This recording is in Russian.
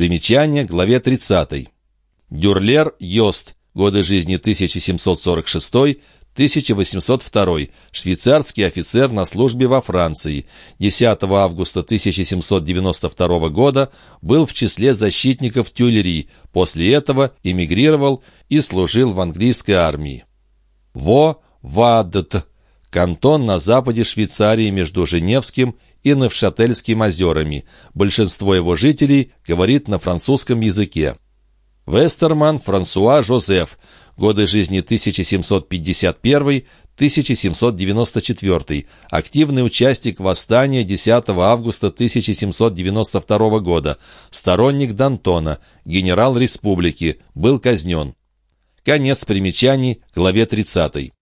Примечание главе 30. Дюрлер Йост. Годы жизни 1746-1802. Швейцарский офицер на службе во Франции. 10 августа 1792 года был в числе защитников Тюльри. После этого эмигрировал и служил в английской армии. Во Вадт. Кантон на западе Швейцарии между Женевским и Невшательским озерами. Большинство его жителей говорит на французском языке. Вестерман Франсуа Жозеф. Годы жизни 1751-1794. Активный участник восстания 10 августа 1792 года. Сторонник Д'Антона. Генерал республики. Был казнен. Конец примечаний, главе 30.